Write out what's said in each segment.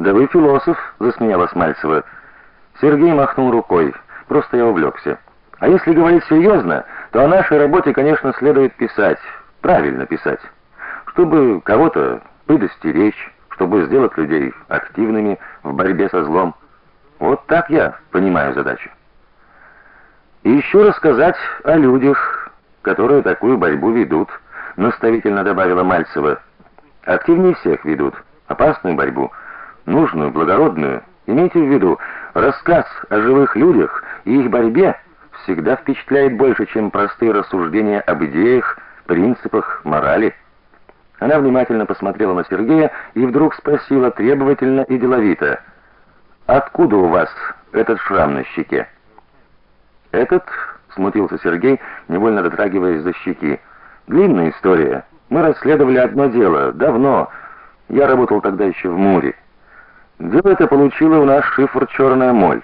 Да вы философ, засмеялась Мальцева. Сергей махнул рукой. Просто я увлекся. А если говорить серьезно, то о нашей работе, конечно, следует писать, правильно писать, чтобы кого-то предостеречь, чтобы сделать людей активными в борьбе со злом. Вот так я понимаю задачу. И еще рассказать о людях, которые такую борьбу ведут, наставительно добавила Мальцева. Активнее всех ведут опасную борьбу, нужную, благородную. Имейте в виду, рассказ о живых людях и их борьбе всегда впечатляет больше, чем простые рассуждения об идеях, принципах, морали. Она внимательно посмотрела на Сергея и вдруг спросила требовательно и деловито: "Откуда у вас этот шрам на щеке?" "Этот?" смутился Сергей, невольно дотрагиваясь до щеки. "Длинная история. Мы расследовали одно дело давно. Я работал тогда еще в Муре. Дело это получило у нас шифр «Черная моль»,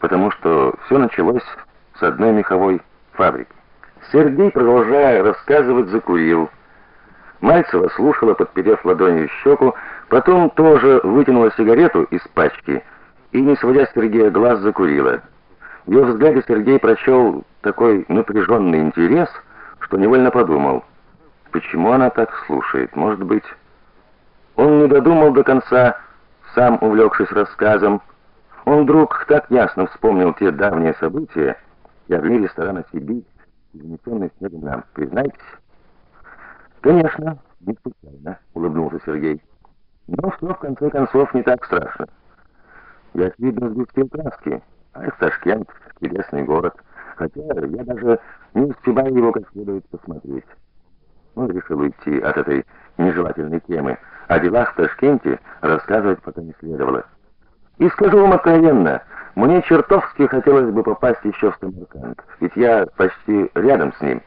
потому что все началось с одной меховой фабрики. Сергей, продолжая рассказывать, закурил. Мальцева слушала, подперев ладонью щеку, потом тоже вытянула сигарету из пачки и, не сводя с Сергея глаз, закурила. В ее взгляде Сергей прочел такой напряженный интерес, что невольно подумал, почему она так слушает, может быть... Он не додумал до конца, сам увлекшись рассказом. Он вдруг так ясно вспомнил те давние события огни ресторана «Сибирь», занесенный снегом нам, признайтесь? Конечно, не случайно, улыбнулся Сергей. Но что в конце концов не так страшно. Я видно сгустил краски. Ах, Ташкент, чудесный город. Хотя я даже не успеваю его как следует посмотреть. Он решил уйти от этой нежелательной темы. О делах в Ташкенте рассказывать пока не следовало. И скажу вам откровенно, мне чертовски хотелось бы попасть еще в Самарканд, ведь я почти рядом с ним.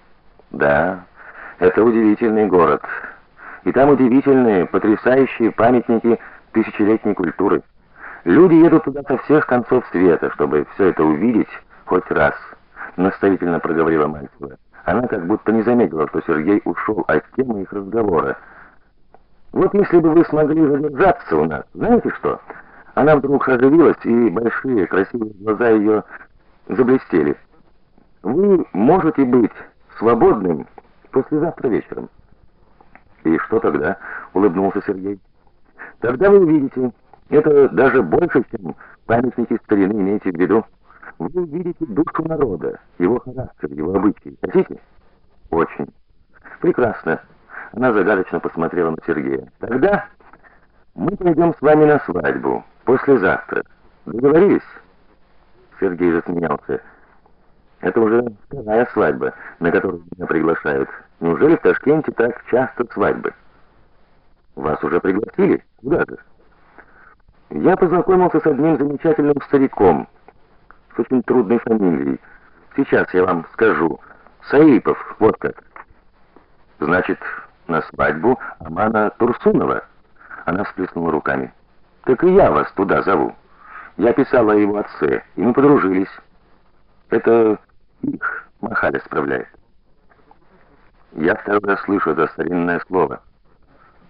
Да, это удивительный город. И там удивительные, потрясающие памятники тысячелетней культуры. Люди едут туда со всех концов света, чтобы все это увидеть хоть раз, наставительно проговорила Мальцева. Она как будто не заметила, что Сергей ушел от темы их разговора. Вот если бы вы смогли задержаться у нас, знаете что? Она вдруг оживилась, и большие красивые глаза ее заблестели. Вы можете быть свободным послезавтра вечером. И что тогда? улыбнулся Сергей. Тогда вы увидите, это даже больше, чем памятники старины, имейте в виду. Вы увидите душу народа, его характер, его обычаи. Хотите? Очень. Прекрасно. Она загадочно посмотрела на Сергея. Тогда мы пойдем с вами на свадьбу послезавтра. Договорились? Сергей засмеялся. Это уже вторая свадьба, на которую меня приглашают. Неужели в Ташкенте так часто свадьбы? Вас уже пригласили? Куда же? Я познакомился с одним замечательным стариком с очень трудной фамилией. Сейчас я вам скажу. Саипов, вот как. Значит, на свадьбу Амана Турсунова. Она всплеснула руками. Так и я вас туда зову. Я писала его отце, и мы подружились. Это их Махаля справляет. Я второй раз слышу это старинное слово.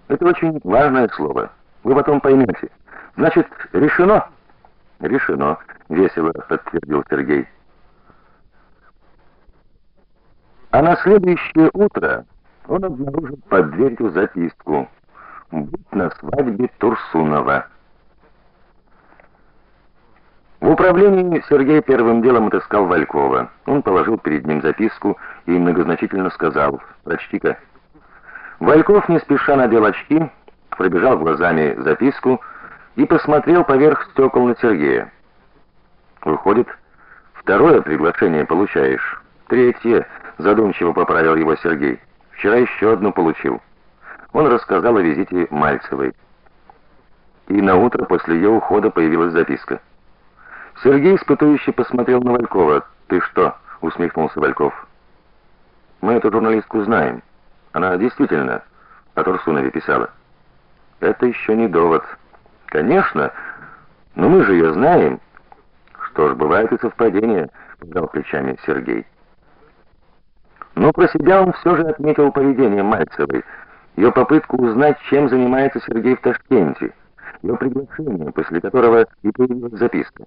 Это очень важное слово. Вы потом поймете. Значит, решено? Решено, весело подтвердил Сергей. А на следующее утро он обнаружил под дверью записку: "Будь на свадьбе Турсунова". В управлении Сергей первым делом отыскал Валькова. Он положил перед ним записку и многозначительно сказал: "Прочти-ка". Вальков не спеша надел очки, пробежал глазами записку и посмотрел поверх стекол на Сергея. Выходит, второе приглашение получаешь. Третье, задумчиво поправил его Сергей. Вчера еще одну получил. Он рассказал о визите Мальцевой. И на утро после ее ухода появилась записка. Сергей испытующе посмотрел на Валькова. "Ты что?" усмехнулся Вальков. "Мы эту журналистку знаем. Она действительно о Турсунове писала. Это еще не довод. Конечно, но мы же ее знаем. Что ж, бывают и совпадения", пожал плечами Сергей. Но про себя он все же отметил поведение Мальцевой, ее попытку узнать, чем занимается Сергей в Ташкенте ее приглашение, после которого и появилась записка.